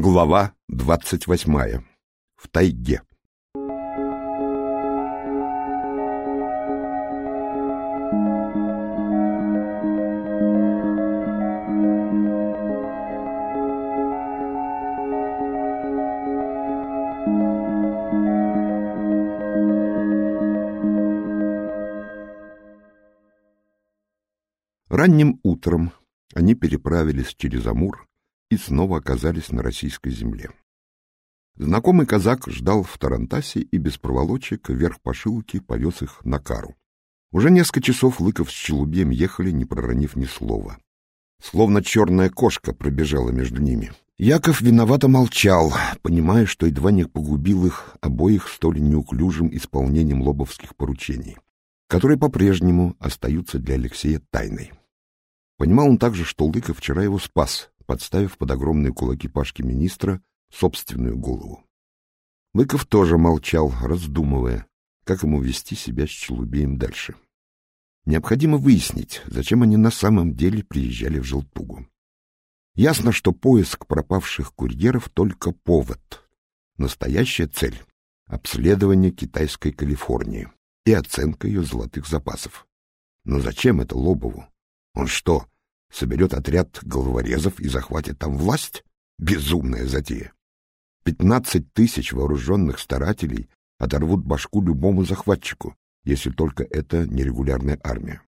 Глава двадцать восьмая. В тайге. Ранним утром они переправились через Амур и снова оказались на российской земле. Знакомый казак ждал в Тарантасе и без проволочек вверх по шилке повез их на кару. Уже несколько часов Лыков с Челубьем ехали, не проронив ни слова. Словно черная кошка пробежала между ними. Яков виновато молчал, понимая, что едва не погубил их обоих столь неуклюжим исполнением лобовских поручений, которые по-прежнему остаются для Алексея тайной. Понимал он также, что Лыков вчера его спас, подставив под огромные кулаки Пашки министра собственную голову. Лыков тоже молчал, раздумывая, как ему вести себя с Челубеем дальше. Необходимо выяснить, зачем они на самом деле приезжали в Желтугу. Ясно, что поиск пропавших курьеров только повод. Настоящая цель — обследование китайской Калифорнии и оценка ее золотых запасов. Но зачем это Лобову? Он что, соберет отряд головорезов и захватит там власть? Безумная затея. Пятнадцать тысяч вооруженных старателей оторвут башку любому захватчику, если только это нерегулярная армия.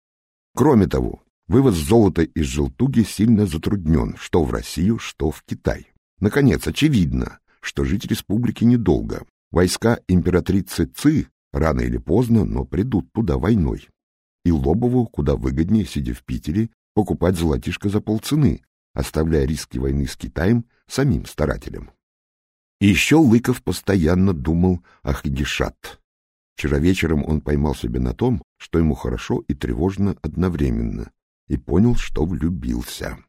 Кроме того, вывоз золота из Желтуги сильно затруднен, что в Россию, что в Китай. Наконец, очевидно, что жить республике недолго. Войска императрицы Ци рано или поздно, но придут туда войной. И Лобову куда выгоднее, сидя в Питере, покупать золотишко за полцены, оставляя риски войны с Китаем самим старателям. И еще Лыков постоянно думал о Хагишат. Вчера вечером он поймал себя на том, что ему хорошо и тревожно одновременно, и понял, что влюбился.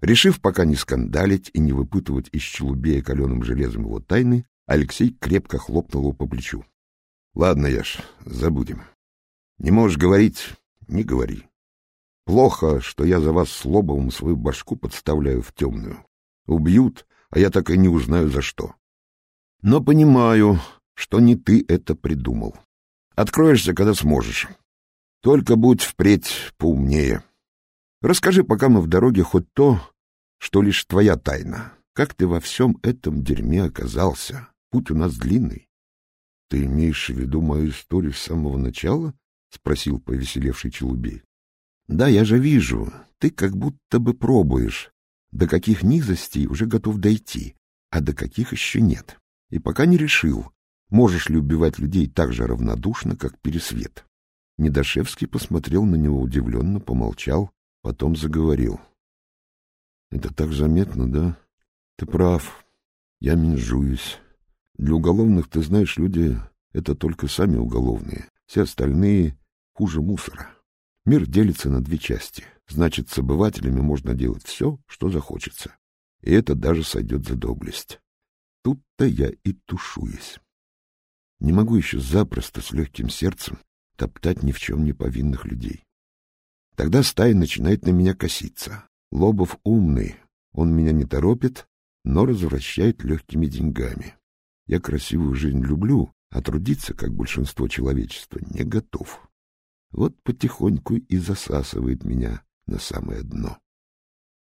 Решив пока не скандалить и не выпытывать из челубея каленым железом его тайны, Алексей крепко хлопнул его по плечу. — Ладно, Яш, забудем. Не можешь говорить — не говори. Плохо, что я за вас с Лобовым свою башку подставляю в темную. Убьют, а я так и не узнаю за что. Но понимаю, что не ты это придумал. Откроешься, когда сможешь. Только будь впредь поумнее. Расскажи, пока мы в дороге, хоть то, что лишь твоя тайна. Как ты во всем этом дерьме оказался? Путь у нас длинный. — Ты имеешь в виду мою историю с самого начала? — спросил повеселевший Челубей. Да, я же вижу, ты как будто бы пробуешь, до каких низостей уже готов дойти, а до каких еще нет. И пока не решил, можешь ли убивать людей так же равнодушно, как Пересвет. Недошевский посмотрел на него удивленно, помолчал, потом заговорил. — Это так заметно, да? Ты прав. Я менжуюсь. Для уголовных, ты знаешь, люди — это только сами уголовные. Все остальные хуже мусора. Мир делится на две части. Значит, с обывателями можно делать все, что захочется. И это даже сойдет за доблесть. Тут-то я и тушуюсь. Не могу еще запросто с легким сердцем топтать ни в чем не повинных людей. Тогда стая начинает на меня коситься. Лобов умный, он меня не торопит, но развращает легкими деньгами. Я красивую жизнь люблю, а трудиться, как большинство человечества, не готов. Вот потихоньку и засасывает меня на самое дно.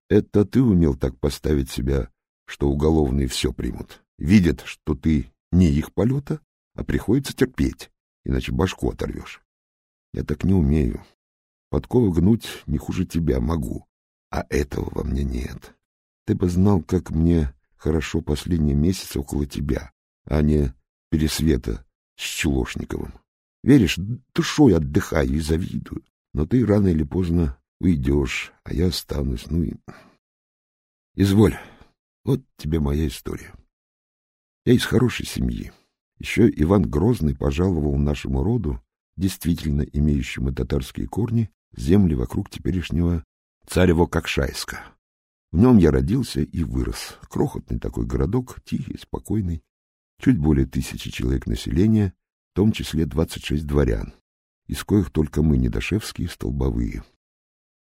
Это ты умел так поставить себя, что уголовные все примут. Видят, что ты не их полета, а приходится терпеть, иначе башку оторвешь. Я так не умею. Подковы гнуть не хуже тебя могу, а этого во мне нет. Ты бы знал, как мне хорошо последние месяцы около тебя, а не пересвета с Чулошниковым. Веришь, душой отдыхаю и завидую. Но ты рано или поздно уйдешь, а я останусь. Ну и... Изволь, вот тебе моя история. Я из хорошей семьи. Еще Иван Грозный пожаловал нашему роду, действительно имеющему татарские корни, земли вокруг теперешнего Царево-Кокшайска. В нем я родился и вырос. Крохотный такой городок, тихий, спокойный, чуть более тысячи человек населения — в том числе 26 дворян, из коих только мы, недошевские, столбовые.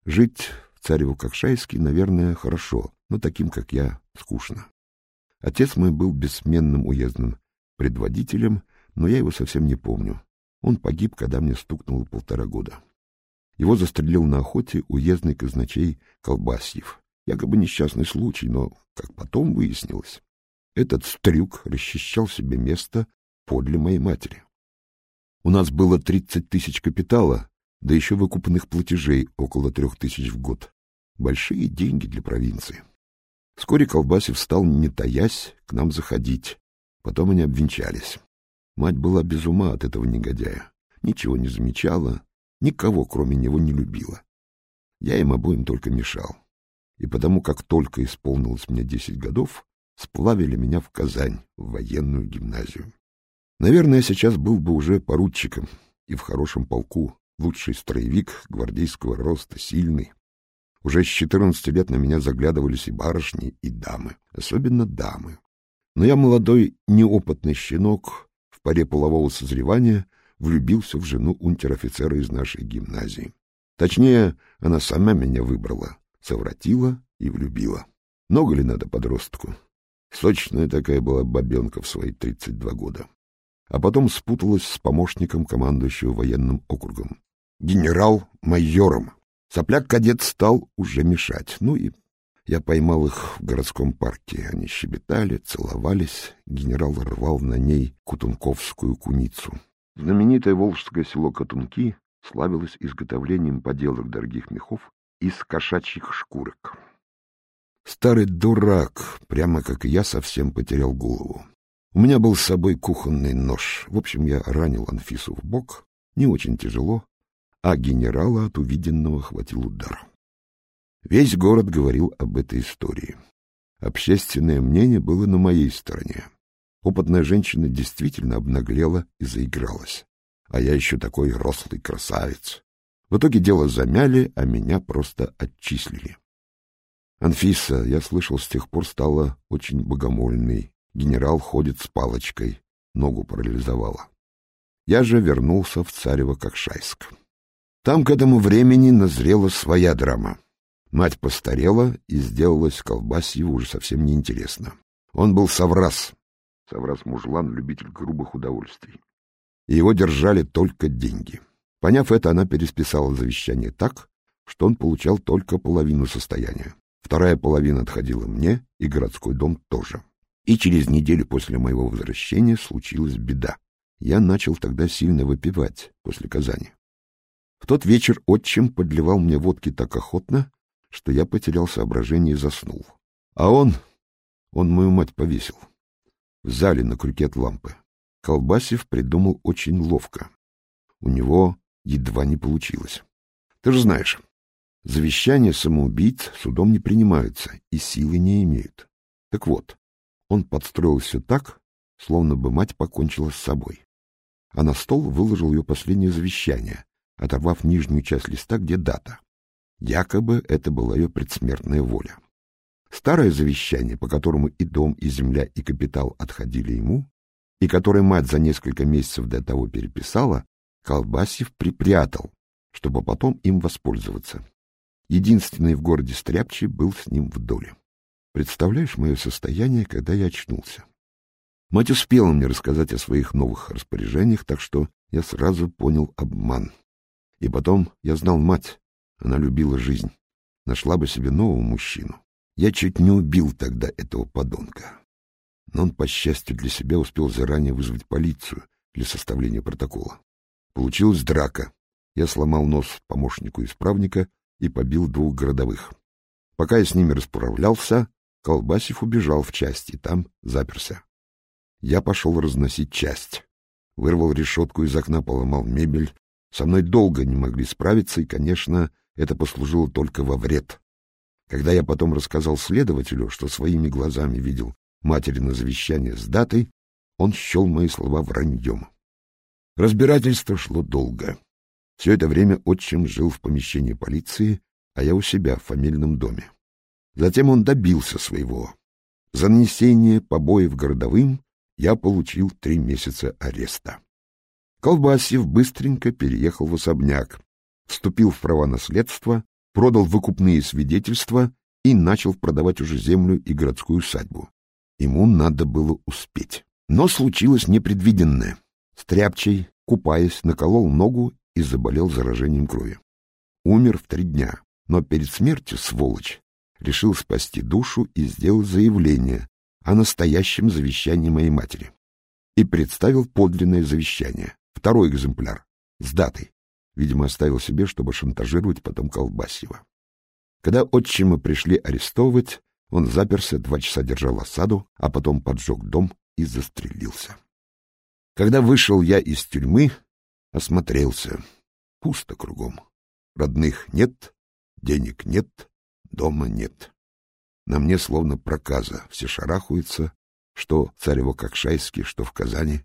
Жить в Царево-Кокшайске, наверное, хорошо, но таким, как я, скучно. Отец мой был бессменным уездным предводителем, но я его совсем не помню. Он погиб, когда мне стукнуло полтора года. Его застрелил на охоте уездный казначей Колбасьев. Якобы несчастный случай, но, как потом выяснилось, этот стрюк расчищал себе место подле моей матери. У нас было тридцать тысяч капитала, да еще выкупанных платежей около трех тысяч в год. Большие деньги для провинции. Вскоре Колбасев стал, не таясь, к нам заходить. Потом они обвенчались. Мать была без ума от этого негодяя. Ничего не замечала, никого, кроме него, не любила. Я им обоим только мешал. И потому, как только исполнилось мне десять годов, сплавили меня в Казань, в военную гимназию. Наверное, сейчас был бы уже поручиком и в хорошем полку, лучший строевик гвардейского роста, сильный. Уже с четырнадцати лет на меня заглядывались и барышни, и дамы, особенно дамы. Но я молодой, неопытный щенок, в паре полового созревания влюбился в жену унтер-офицера из нашей гимназии. Точнее, она сама меня выбрала, совратила и влюбила. Много ли надо подростку? Сочная такая была бабенка в свои тридцать два года. А потом спуталась с помощником командующего военным округом, генерал-майором. Сопляк-кадет стал уже мешать. Ну и я поймал их в городском парке. Они щебетали, целовались. Генерал рвал на ней кутунковскую куницу. Знаменитое волжское село Катунки славилось изготовлением поделок дорогих мехов из кошачьих шкурок. Старый дурак, прямо как я, совсем потерял голову. У меня был с собой кухонный нож. В общем, я ранил Анфису в бок, не очень тяжело, а генерала от увиденного хватил удар. Весь город говорил об этой истории. Общественное мнение было на моей стороне. Опытная женщина действительно обнаглела и заигралась. А я еще такой рослый красавец. В итоге дело замяли, а меня просто отчислили. Анфиса, я слышал, с тех пор стала очень богомольной. Генерал ходит с палочкой, ногу парализовала. Я же вернулся в Царево-Кокшайск. Там к этому времени назрела своя драма. Мать постарела и сделалась Колбасьеву уже совсем неинтересно. Он был соврас. Соврас-мужлан, любитель грубых удовольствий. И его держали только деньги. Поняв это, она пересписала завещание так, что он получал только половину состояния. Вторая половина отходила мне, и городской дом тоже. И через неделю после моего возвращения случилась беда. Я начал тогда сильно выпивать после Казани. В тот вечер отчим подливал мне водки так охотно, что я потерял соображение и заснул. А он... он мою мать повесил. В зале на крюке от лампы. Колбасев придумал очень ловко. У него едва не получилось. Ты же знаешь, завещания самоубийц судом не принимаются и силы не имеют. Так вот, он подстроил все так, словно бы мать покончила с собой. А на стол выложил ее последнее завещание, оторвав нижнюю часть листа, где дата. Якобы это была ее предсмертная воля. Старое завещание, по которому и дом, и земля, и капитал отходили ему, и которое мать за несколько месяцев до того переписала, Колбасев припрятал, чтобы потом им воспользоваться. Единственный в городе Стряпчий был с ним в доле. Представляешь мое состояние, когда я очнулся? Мать успела мне рассказать о своих новых распоряжениях, так что я сразу понял обман. И потом я знал мать, она любила жизнь. Нашла бы себе нового мужчину. Я чуть не убил тогда этого подонка. Но он, по счастью для себя, успел заранее вызвать полицию для составления протокола. Получилась драка. Я сломал нос помощнику исправника и побил двух городовых. Пока я с ними расправлялся, Колбасев убежал в часть и там заперся. Я пошел разносить часть. Вырвал решетку из окна, поломал мебель. Со мной долго не могли справиться, и, конечно, это послужило только во вред. Когда я потом рассказал следователю, что своими глазами видел матери на завещание с датой, он счел мои слова враньем. Разбирательство шло долго. Все это время отчим жил в помещении полиции, а я у себя в фамильном доме. Затем он добился своего. За нанесение побоев городовым я получил три месяца ареста. Колбасев быстренько переехал в особняк, вступил в права наследства, продал выкупные свидетельства и начал продавать уже землю и городскую усадьбу. Ему надо было успеть. Но случилось непредвиденное. Стряпчий, купаясь, наколол ногу и заболел заражением крови. Умер в три дня, но перед смертью, сволочь, решил спасти душу и сделал заявление о настоящем завещании моей матери. И представил подлинное завещание, второй экземпляр, с датой. Видимо, оставил себе, чтобы шантажировать потом Колбасьева. Когда отчима пришли арестовывать, он заперся, два часа держал осаду, а потом поджег дом и застрелился. Когда вышел я из тюрьмы, осмотрелся. Пусто кругом. Родных нет, денег нет, дома нет. На мне словно проказа, все шарахаются, что царево-кокшайский, что в Казани.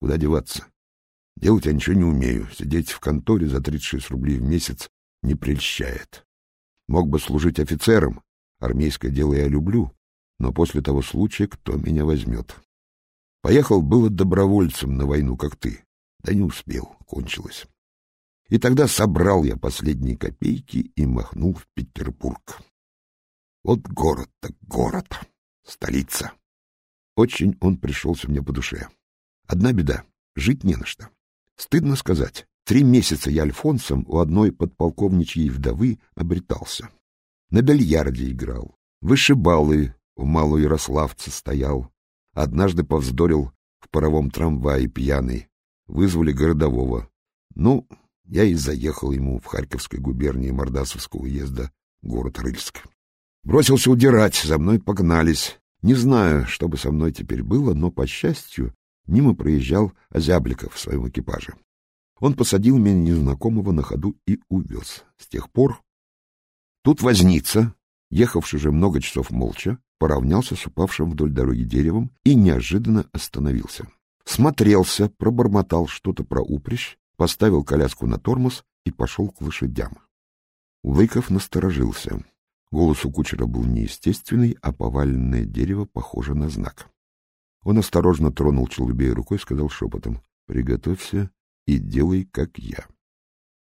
Куда деваться? Делать я ничего не умею, сидеть в конторе за 36 рублей в месяц не прельщает. Мог бы служить офицером, армейское дело я люблю, но после того случая кто меня возьмет? Поехал было добровольцем на войну, как ты, да не успел, кончилось. И тогда собрал я последние копейки и махнул в Петербург. Вот город так город, столица. Очень он пришелся мне по душе. Одна беда — жить не на что. Стыдно сказать, три месяца я альфонсом у одной подполковничьей вдовы обретался. На бильярде играл, вышибалы в Малоярославце стоял. Однажды повздорил в паровом трамвае пьяный. Вызвали городового. Ну, я и заехал ему в Харьковской губернии Мордасовского уезда, город Рыльск. Бросился удирать, за мной погнались. Не знаю, что бы со мной теперь было, но, по счастью, мимо проезжал Озябликов в своем экипаже. Он посадил меня незнакомого на ходу и увез. С тех пор... Тут возница, ехавший же много часов молча, поравнялся с упавшим вдоль дороги деревом и неожиданно остановился. Смотрелся, пробормотал что-то про упряжь, поставил коляску на тормоз и пошел к лошадям. Лыков насторожился. Голос у кучера был неестественный, а поваленное дерево похоже на знак. Он осторожно тронул Челубея рукой и сказал шепотом «Приготовься и делай, как я».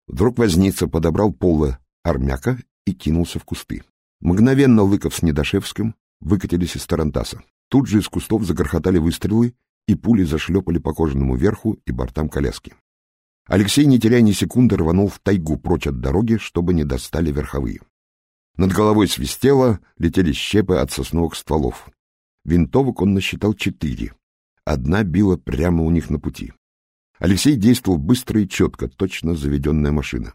Вдруг возница подобрал пола армяка и кинулся в кусты. Мгновенно Лыков с Недошевским выкатились из Тарантаса. Тут же из кустов загорхотали выстрелы, и пули зашлепали по кожаному верху и бортам коляски. Алексей, не теряя ни секунды, рванул в тайгу прочь от дороги, чтобы не достали верховые. Над головой свистело, летели щепы от сосновых стволов. Винтовок он насчитал четыре. Одна била прямо у них на пути. Алексей действовал быстро и четко, точно заведенная машина.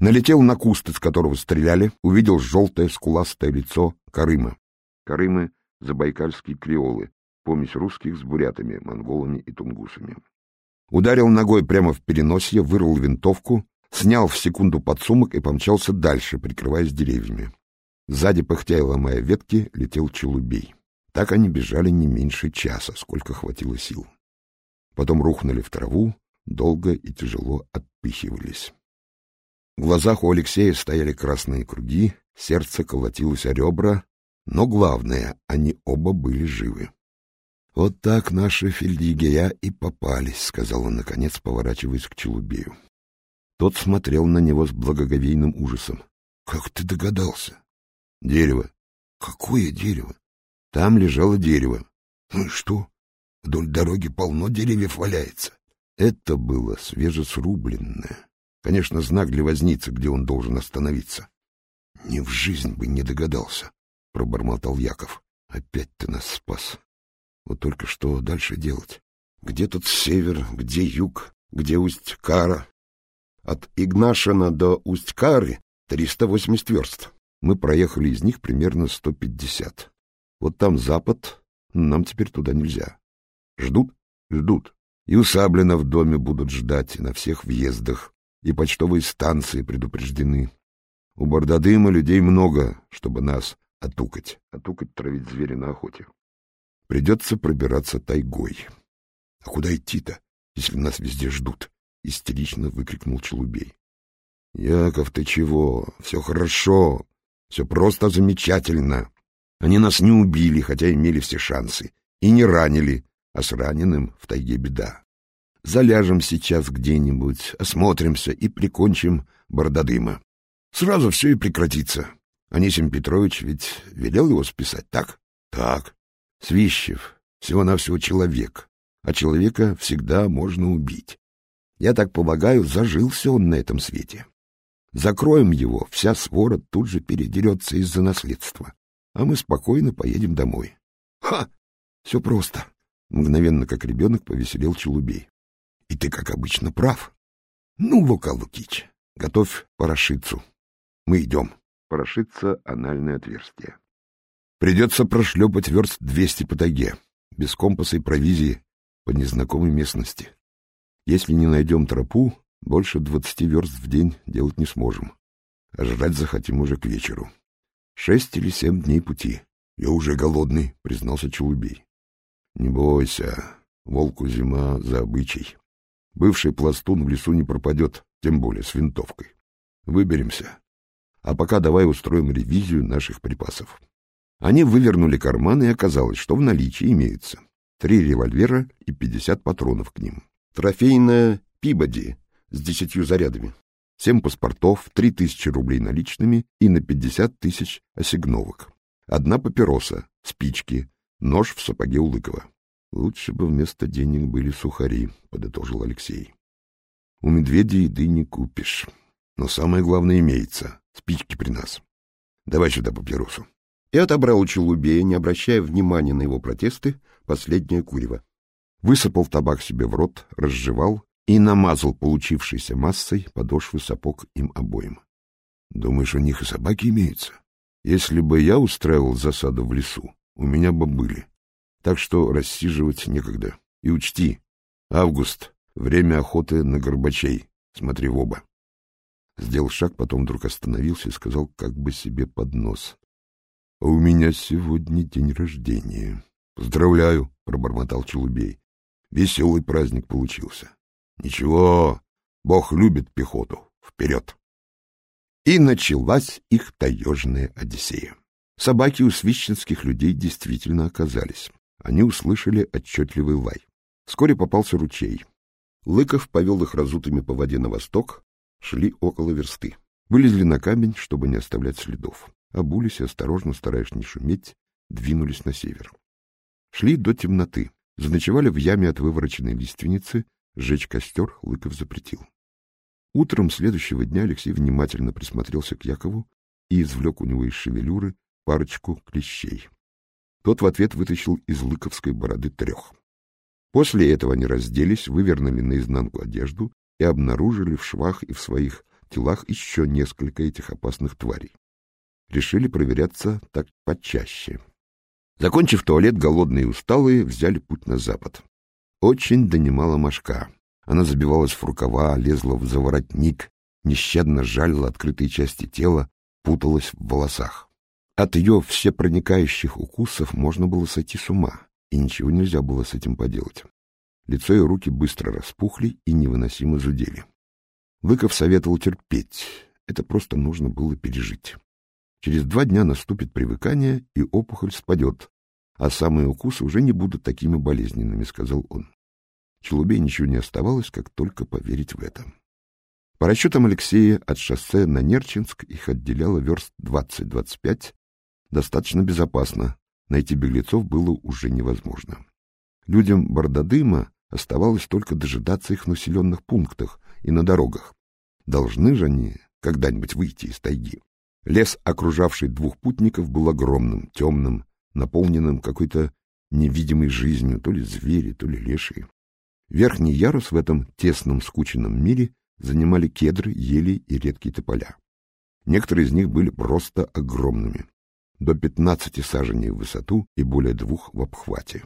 Налетел на куст, из которого стреляли, увидел желтое скуластое лицо Карыма. Карымы — забайкальские креолы, помесь русских с бурятами, монголами и тунгусами. Ударил ногой прямо в переносье, вырвал винтовку, снял в секунду подсумок и помчался дальше, прикрываясь деревьями. Сзади, пыхтя и ломая ветки, летел челубей. Так они бежали не меньше часа, сколько хватило сил. Потом рухнули в траву, долго и тяжело отпихивались. В глазах у Алексея стояли красные круги, сердце колотилось о ребра, но главное, они оба были живы. — Вот так наши фельдъегеря и попались, — сказал он, наконец, поворачиваясь к Челубею. Тот смотрел на него с благоговейным ужасом. — Как ты догадался? — Дерево. — Какое дерево? — Там лежало дерево. — Ну и что? Вдоль дороги полно деревьев валяется. Это было свежесрубленное. Конечно, знак для возницы, где он должен остановиться. — Ни в жизнь бы не догадался, — пробормотал Яков. — Опять ты нас спас. Вот только что дальше делать? Где тут север, где юг, где Усть-Кара? От Игнашина до Усть-Кары 380 верст. Мы проехали из них примерно 150. Вот там запад, нам теперь туда нельзя. Ждут? Ждут. И у Саблина в доме будут ждать, и на всех въездах, и почтовые станции предупреждены. У Бардадыма людей много, чтобы нас отукать. Отукать травить зверя на охоте. Придется пробираться тайгой. — А куда идти-то, если нас везде ждут? — истерично выкрикнул Челубей. — Яков, ты чего? Все хорошо. Все просто замечательно. Они нас не убили, хотя имели все шансы, и не ранили, а с раненым в тайге беда. Заляжем сейчас где-нибудь, осмотримся и прикончим Борододыма. Сразу все и прекратится. Анисим Петрович ведь велел его списать, так? Так. Свищев всего-навсего человек, а человека всегда можно убить. Я так полагаю, зажился он на этом свете. Закроем его, вся свора тут же передерется из-за наследства, а мы спокойно поедем домой. Ха! Все просто. Мгновенно, как ребенок, повеселел Челубей. И ты, как обычно, прав. Ну, Лука Лукич, готовь порошицу. Мы идем. Порошица — анальное отверстие. Придется прошлепать верст двести по тайге, без компаса и провизии, по незнакомой местности. Если не найдем тропу, больше двадцати верст в день делать не сможем. А жрать захотим уже к вечеру. Шесть или семь дней пути. Я уже голодный, признался Челубей. Не бойся, волку зима за обычай. Бывший пластун в лесу не пропадет, тем более с винтовкой. Выберемся. А пока давай устроим ревизию наших припасов. Они вывернули карманы, и оказалось, что в наличии имеются три револьвера и пятьдесят патронов к ним. Трофейная Пибоди с десятью зарядами. Семь паспортов, три тысячи рублей наличными и на пятьдесят тысяч осигновок. Одна папироса, спички, нож в сапоге Улыкова. Лучше бы вместо денег были сухари, — подытожил Алексей. У медведя еды не купишь. Но самое главное имеется — спички при нас. Давай сюда папиросу. И отобрал у Челубея, не обращая внимания на его протесты, последнее курево высыпал табак себе в рот, разжевал и намазал получившейся массой подошвы сапог им обоим. Думаешь, у них и собаки имеются? Если бы я устраивал засаду в лесу, у меня бы были. Так что рассиживать некогда. И учти, август — время охоты на горбачей. Смотри в оба. Сделал шаг, потом вдруг остановился и сказал как бы себе под нос. — А у меня сегодня день рождения. — Поздравляю, — пробормотал Челубей. Веселый праздник получился. Ничего, Бог любит пехоту. Вперед! И началась их таежная Одиссея. Собаки у свищенских людей действительно оказались. Они услышали отчетливый лай. Вскоре попался ручей. Лыков повел их разутыми по воде на восток, шли около версты. Вылезли на камень, чтобы не оставлять следов. Обулись и, осторожно, стараясь не шуметь, двинулись на север. Шли до темноты. Заночевали в яме от вывороченной лиственницы, сжечь костер Лыков запретил. Утром следующего дня Алексей внимательно присмотрелся к Якову и извлек у него из шевелюры парочку клещей. Тот в ответ вытащил из лыковской бороды трех. После этого они разделись, вывернули наизнанку одежду и обнаружили в швах и в своих телах еще несколько этих опасных тварей. Решили проверяться так почаще. Закончив туалет, голодные и усталые взяли путь на запад. Очень донимала мошка. Она забивалась в рукава, лезла в заворотник, нещадно жалила открытые части тела, путалась в волосах. От ее всепроникающих укусов можно было сойти с ума, и ничего нельзя было с этим поделать. Лицо и руки быстро распухли и невыносимо зудели. Лыков советовал терпеть, это просто нужно было пережить. Через два дня наступит привыкание, и опухоль спадет, а самые укусы уже не будут такими болезненными, — сказал он. Челубей ничего не оставалось, как только поверить в это. По расчетам Алексея, от шоссе на Нерчинск их отделяло верст 20-25, достаточно безопасно, найти беглецов было уже невозможно. Людям Бардадыма оставалось только дожидаться их в населенных пунктах и на дорогах. Должны же они когда-нибудь выйти из тайги. Лес, окружавший двух путников, был огромным, темным, наполненным какой-то невидимой жизнью, то ли звери, то ли лешие. Верхний ярус в этом тесном, скученном мире занимали кедры, ели и редкие тополя. Некоторые из них были просто огромными, до пятнадцати саженей в высоту и более двух в обхвате.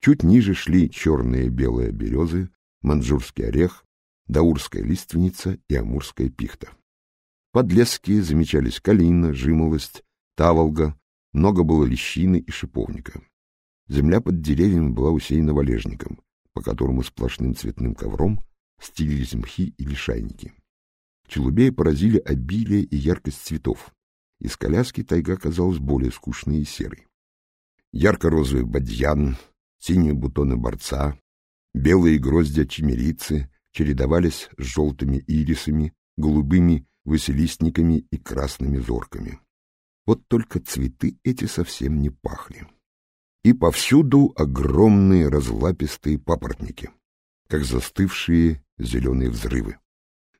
Чуть ниже шли черные белые березы, манжурский орех, даурская лиственница и амурская пихта. Подлески замечались калина, жимолость, таволга, много было лещины и шиповника. Земля под деревьями была усеяна валежником, по которому сплошным цветным ковром стелились мхи и лишайники. Челубея поразили обилие и яркость цветов. Из коляски тайга казалась более скучной и серой. Ярко-розовый бадьян, синие бутоны борца, белые гроздья чимерицы чередовались с желтыми ирисами, голубыми василистниками и красными зорками. Вот только цветы эти совсем не пахли. и повсюду огромные разлапистые папоротники, как застывшие зеленые взрывы.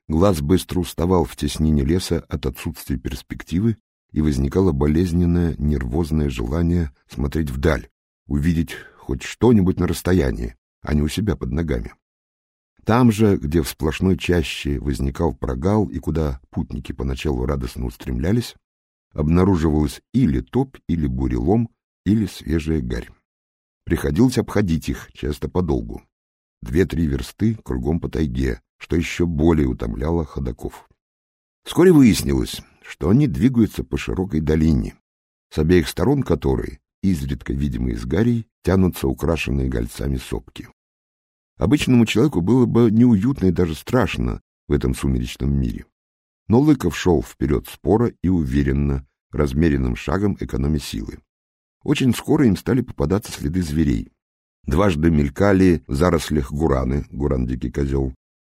Глаз быстро уставал в теснине леса от отсутствия перспективы, и возникало болезненное нервозное желание смотреть вдаль, увидеть хоть что-нибудь на расстоянии, а не у себя под ногами. Там же, где в сплошной чаще возникал прогал и куда путники поначалу радостно устремлялись, обнаруживалась или топь, или бурелом, или свежая гарь. Приходилось обходить их, часто подолгу. Две-три версты кругом по тайге, что еще более утомляло ходаков. Вскоре выяснилось, что они двигаются по широкой долине, с обеих сторон которой, изредка видимые из гарей, тянутся украшенные гольцами сопки. Обычному человеку было бы неуютно и даже страшно в этом сумеречном мире. Но Лыков шел вперед спора и уверенно, размеренным шагом экономя силы. Очень скоро им стали попадаться следы зверей. Дважды мелькали в зарослях гураны, гуран — дикий козел.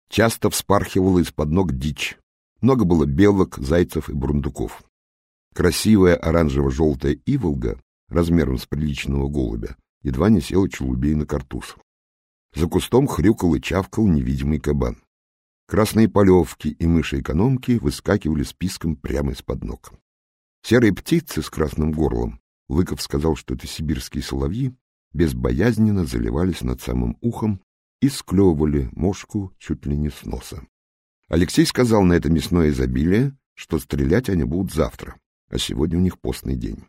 Часто вспархивала из-под ног дичь. Много было белок, зайцев и бурундуков. Красивая оранжево-желтая иволга, размером с приличного голубя, едва не села челубей на картуз. За кустом хрюкал и чавкал невидимый кабан. Красные полевки и мыши-экономки выскакивали списком прямо из-под ног. Серые птицы с красным горлом, Лыков сказал, что это сибирские соловьи, безбоязненно заливались над самым ухом и склевывали мошку чуть ли не с носа. Алексей сказал на это мясное изобилие, что стрелять они будут завтра, а сегодня у них постный день.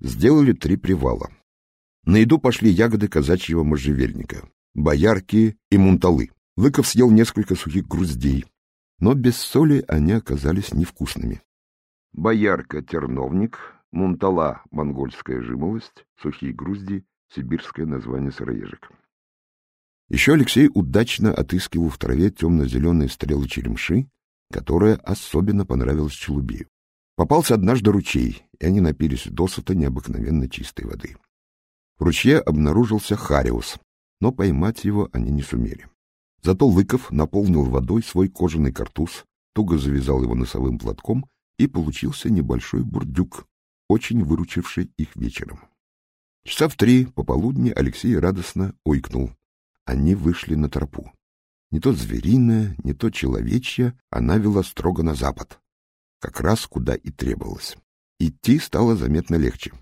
Сделали три привала. На еду пошли ягоды казачьего можжевельника, боярки и мунталы. Лыков съел несколько сухих груздей, но без соли они оказались невкусными. Боярка — терновник, мунтала — монгольская жимолость, сухие грузди — сибирское название сыроежек. Еще Алексей удачно отыскивал в траве темно-зеленые стрелы черемши, которая особенно понравилась Челубею. Попался однажды ручей, и они напились досыта необыкновенно чистой воды. В ручье обнаружился хариус, но поймать его они не сумели. Зато Лыков наполнил водой свой кожаный картуз, туго завязал его носовым платком, и получился небольшой бурдюк, очень выручивший их вечером. Часа в три пополудни Алексей радостно ойкнул. Они вышли на тропу. Не то звериная, не то человечья, она вела строго на запад, как раз куда и требовалось. Идти стало заметно легче.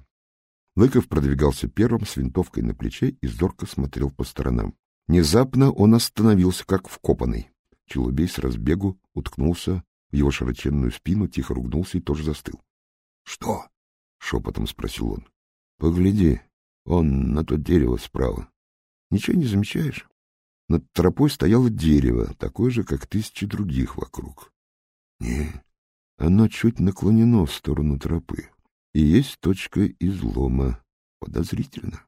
Лыков продвигался первым с винтовкой на плече и зорко смотрел по сторонам. Внезапно он остановился, как вкопанный. Челубей с разбегу уткнулся в его широченную спину, тихо ругнулся и тоже застыл. — Что? — шепотом спросил он. — Погляди, он на то дерево справа. Ничего не замечаешь? Над тропой стояло дерево, такое же, как тысячи других вокруг. Не, оно чуть наклонено в сторону тропы, и есть точка излома. Подозрительно.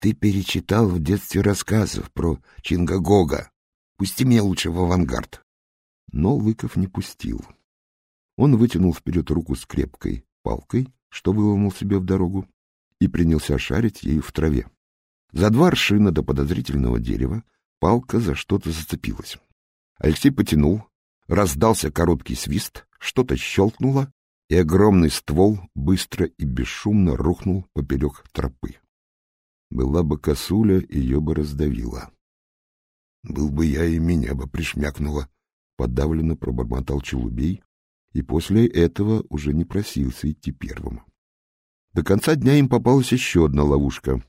Ты перечитал в детстве рассказов про Чингагога. Пусти меня лучше в авангард. Но Лыков не пустил. Он вытянул вперед руку с крепкой палкой, что выломал себе в дорогу, и принялся шарить ею в траве. За два аршина до подозрительного дерева палка за что-то зацепилась. Алексей потянул, раздался короткий свист, что-то щелкнуло, и огромный ствол быстро и бесшумно рухнул поперек тропы. Была бы косуля, ее бы раздавила. Был бы я, и меня бы пришмякнуло, — подавленно пробормотал Челубей, и после этого уже не просился идти первым. До конца дня им попалась еще одна ловушка,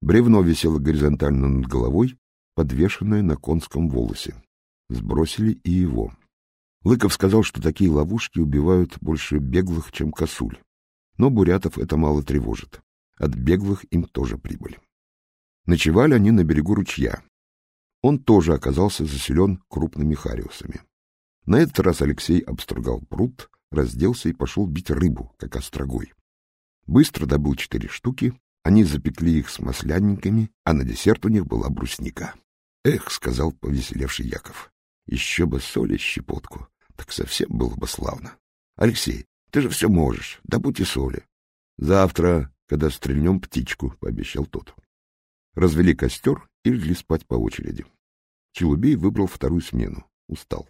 Бревно висело горизонтально над головой, подвешенное на конском волосе. Сбросили и его. Лыков сказал, что такие ловушки убивают больше беглых, чем косуль. Но бурятов это мало тревожит. От беглых им тоже прибыль. Ночевали они на берегу ручья. Он тоже оказался заселен крупными хариусами. На этот раз Алексей обстрогал пруд, разделся и пошел бить рыбу, как острогой. Быстро добыл четыре штуки, они запекли их с маслянниками, а на десерт у них была брусника. — Эх, — сказал повеселевший Яков, — еще бы соли щепотку, так совсем было бы славно. — Алексей, ты же все можешь, добудь и соли. — Завтра, когда стрельнем птичку, — пообещал тот. Развели костер и легли спать по очереди. Челубей выбрал вторую смену, устал.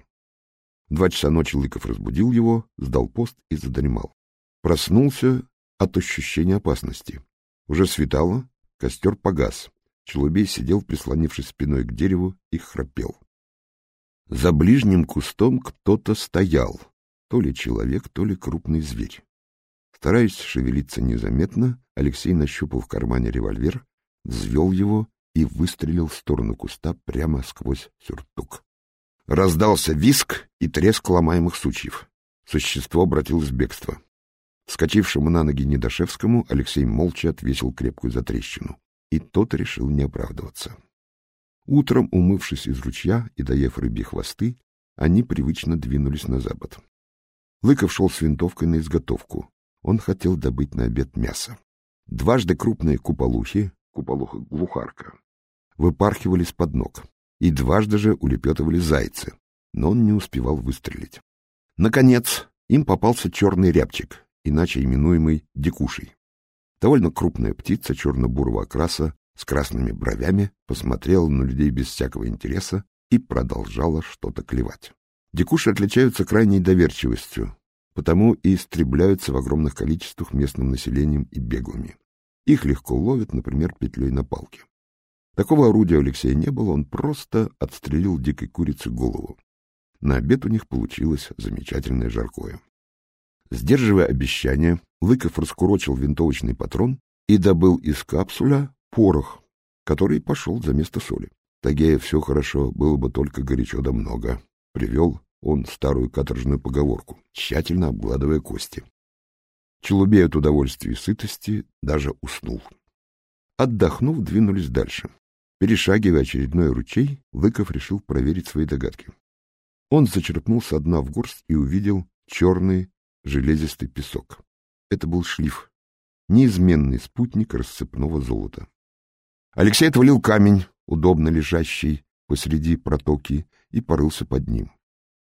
Два часа ночи Лыков разбудил его, сдал пост и задремал. Проснулся от ощущения опасности. Уже светало, Костер погас. Челубей сидел, прислонившись спиной к дереву, и храпел. За ближним кустом кто-то стоял, то ли человек, то ли крупный зверь. Стараясь шевелиться незаметно, Алексей нащупал в кармане револьвер, взвел его и выстрелил в сторону куста прямо сквозь сюртук. Раздался виск и треск ломаемых сучьев. Существо обратилось в бегство. Скочившему на ноги Недошевскому Алексей молча отвесил крепкую затрещину, и тот решил не оправдываться. Утром, умывшись из ручья и доев рыбьи хвосты, они привычно двинулись на запад. Лыков шел с винтовкой на изготовку. Он хотел добыть на обед мясо. Дважды крупные куполухи, куполуха-глухарка, выпархивали под ног, и дважды же улепетывали зайцы, но он не успевал выстрелить. Наконец, им попался черный рябчик, иначе именуемый дикушей. Довольно крупная птица черно-бурого окраса с красными бровями посмотрела на людей без всякого интереса и продолжала что-то клевать. Дикуши отличаются крайней доверчивостью, потому и истребляются в огромных количествах местным населением и беглыми. Их легко ловят, например, петлей на палке. Такого орудия у Алексея не было, он просто отстрелил дикой курице голову. На обед у них получилось замечательное жаркое. Сдерживая обещание, Лыков раскурочил винтовочный патрон и добыл из капсуля порох, который пошел за место соли. Тагея все хорошо, было бы только горячо да много. Привел он старую каторжную поговорку, тщательно обгладывая кости. Челубей от удовольствия и сытости даже уснул. Отдохнув, двинулись дальше. Перешагивая очередной ручей, Лыков решил проверить свои догадки. Он зачерпнул со дна в горсть и увидел черный железистый песок. Это был шлиф, неизменный спутник рассыпного золота. Алексей отвалил камень, удобно лежащий посреди протоки, и порылся под ним.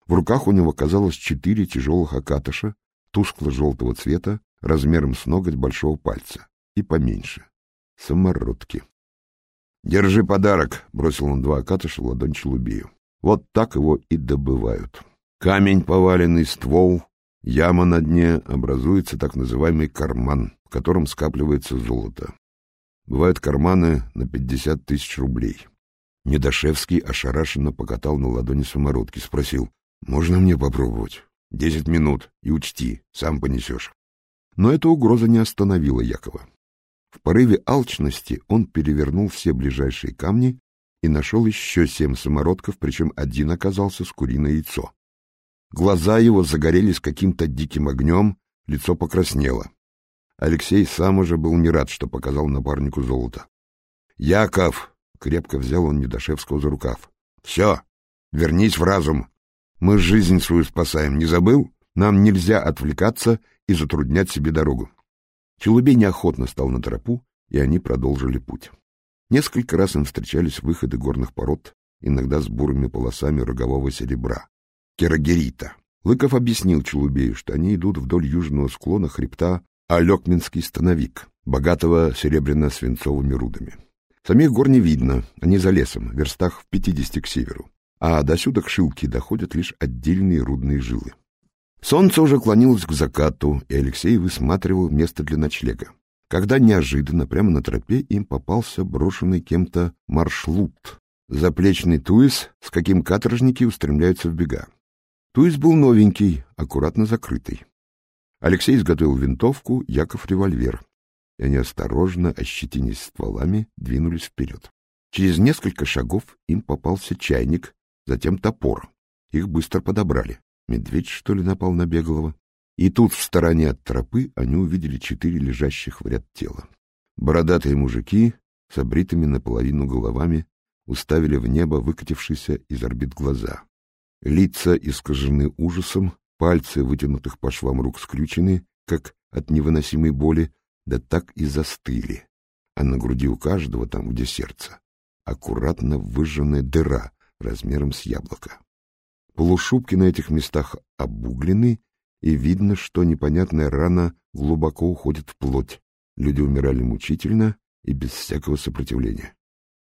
В руках у него оказалось четыре тяжелых окатыша, тускло-желтого цвета, размером с ноготь большого пальца, и поменьше. Самородки. — Держи подарок, — бросил он два окатыша в ладонь Челубею. Вот так его и добывают. Камень, поваленный, ствол, яма на дне, образуется так называемый карман, в котором скапливается золото. Бывают карманы на пятьдесят тысяч рублей. Недошевский ошарашенно покатал на ладони самородки, спросил, «Можно мне попробовать?» «Десять минут, и учти, сам понесешь». Но эта угроза не остановила Якова. В порыве алчности он перевернул все ближайшие камни и нашел еще семь самородков, причем один оказался с куриное яйцо. Глаза его загорелись каким-то диким огнем, лицо покраснело. Алексей сам уже был не рад, что показал напарнику золото. «Яков!» — крепко взял он Недошевского за рукав. «Все, вернись в разум. Мы жизнь свою спасаем, не забыл? Нам нельзя отвлекаться и затруднять себе дорогу». Челубей неохотно стал на тропу, и они продолжили путь. Несколько раз им встречались выходы горных пород, иногда с бурыми полосами рогового серебра. Керагерита. Лыков объяснил Челубею, что они идут вдоль южного склона хребта Алекминский становик, богатого серебряно-свинцовыми рудами. Самих гор не видно, они за лесом, в верстах в пятидесяти к северу, а до сюда к Шилке доходят лишь отдельные рудные жилы. Солнце уже клонилось к закату, и Алексей высматривал место для ночлега. Когда неожиданно прямо на тропе им попался брошенный кем-то маршлут, заплечный туис, с каким каторжники устремляются в бега. Туис был новенький, аккуратно закрытый. Алексей изготовил винтовку, Яков — револьвер, и они осторожно, ощетинясь стволами, двинулись вперед. Через несколько шагов им попался чайник, затем топор. Их быстро подобрали. Медведь, что ли, напал на Беглова? И тут, в стороне от тропы, они увидели четыре лежащих в ряд тела. Бородатые мужики с обритыми наполовину головами уставили в небо выкатившиеся из орбит глаза. Лица искажены ужасом, Пальцы вытянутых по швам рук скрючены, как от невыносимой боли, да так и застыли. А на груди у каждого, там, где сердце, аккуратно выжженная дыра размером с яблоко. Полушубки на этих местах обуглены, и видно, что непонятная рана глубоко уходит в плоть. Люди умирали мучительно и без всякого сопротивления.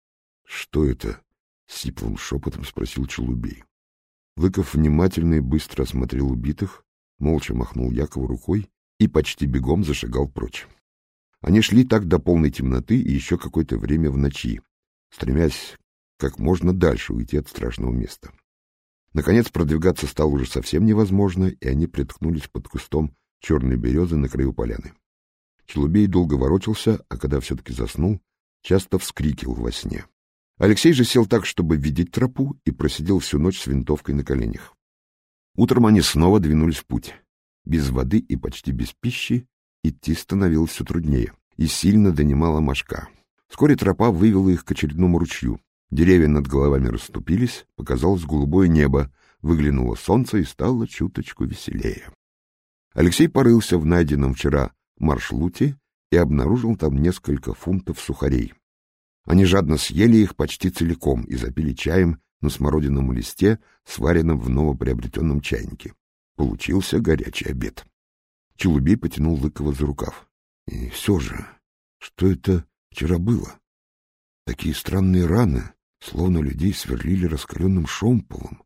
— Что это? — сиплым шепотом спросил Челубей. Лыков внимательно и быстро осмотрел убитых, молча махнул Якову рукой и почти бегом зашагал прочь. Они шли так до полной темноты и еще какое-то время в ночи, стремясь как можно дальше уйти от страшного места. Наконец продвигаться стало уже совсем невозможно, и они приткнулись под кустом черной березы на краю поляны. Челубей долго ворочался, а когда все-таки заснул, часто вскрикивал во сне. Алексей же сел так, чтобы видеть тропу, и просидел всю ночь с винтовкой на коленях. Утром они снова двинулись в путь. Без воды и почти без пищи идти становилось все труднее, и сильно донимала мошка. Вскоре тропа вывела их к очередному ручью. Деревья над головами расступились, показалось голубое небо, выглянуло солнце и стало чуточку веселее. Алексей порылся в найденном вчера маршруте и обнаружил там несколько фунтов сухарей. Они жадно съели их почти целиком и запили чаем на смородином листе, сваренном в новоприобретенном чайнике. Получился горячий обед. Челубей потянул Лыкова за рукав. И все же, что это вчера было? Такие странные раны, словно людей сверлили раскаленным шомполом.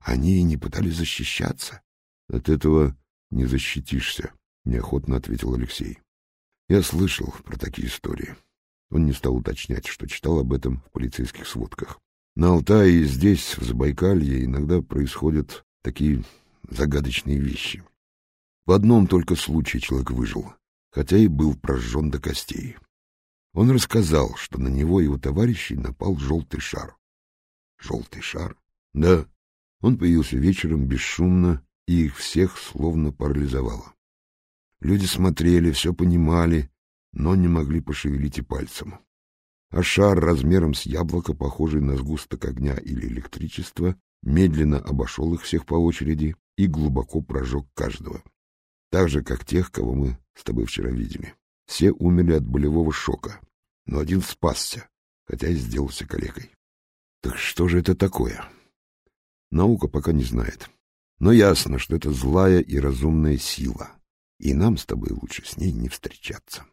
Они и не пытались защищаться. От этого не защитишься, — неохотно ответил Алексей. Я слышал про такие истории. Он не стал уточнять, что читал об этом в полицейских сводках. На Алтае и здесь, в Забайкалье, иногда происходят такие загадочные вещи. В одном только случае человек выжил, хотя и был прожжен до костей. Он рассказал, что на него и его товарищей напал желтый шар. Желтый шар? Да. Он появился вечером бесшумно, и их всех словно парализовало. Люди смотрели, все понимали, но не могли пошевелить и пальцем. А шар размером с яблоко, похожий на сгусток огня или электричества, медленно обошел их всех по очереди и глубоко прожег каждого. Так же, как тех, кого мы с тобой вчера видели. Все умерли от болевого шока, но один спасся, хотя и сделался калекой. Так что же это такое? Наука пока не знает. Но ясно, что это злая и разумная сила, и нам с тобой лучше с ней не встречаться.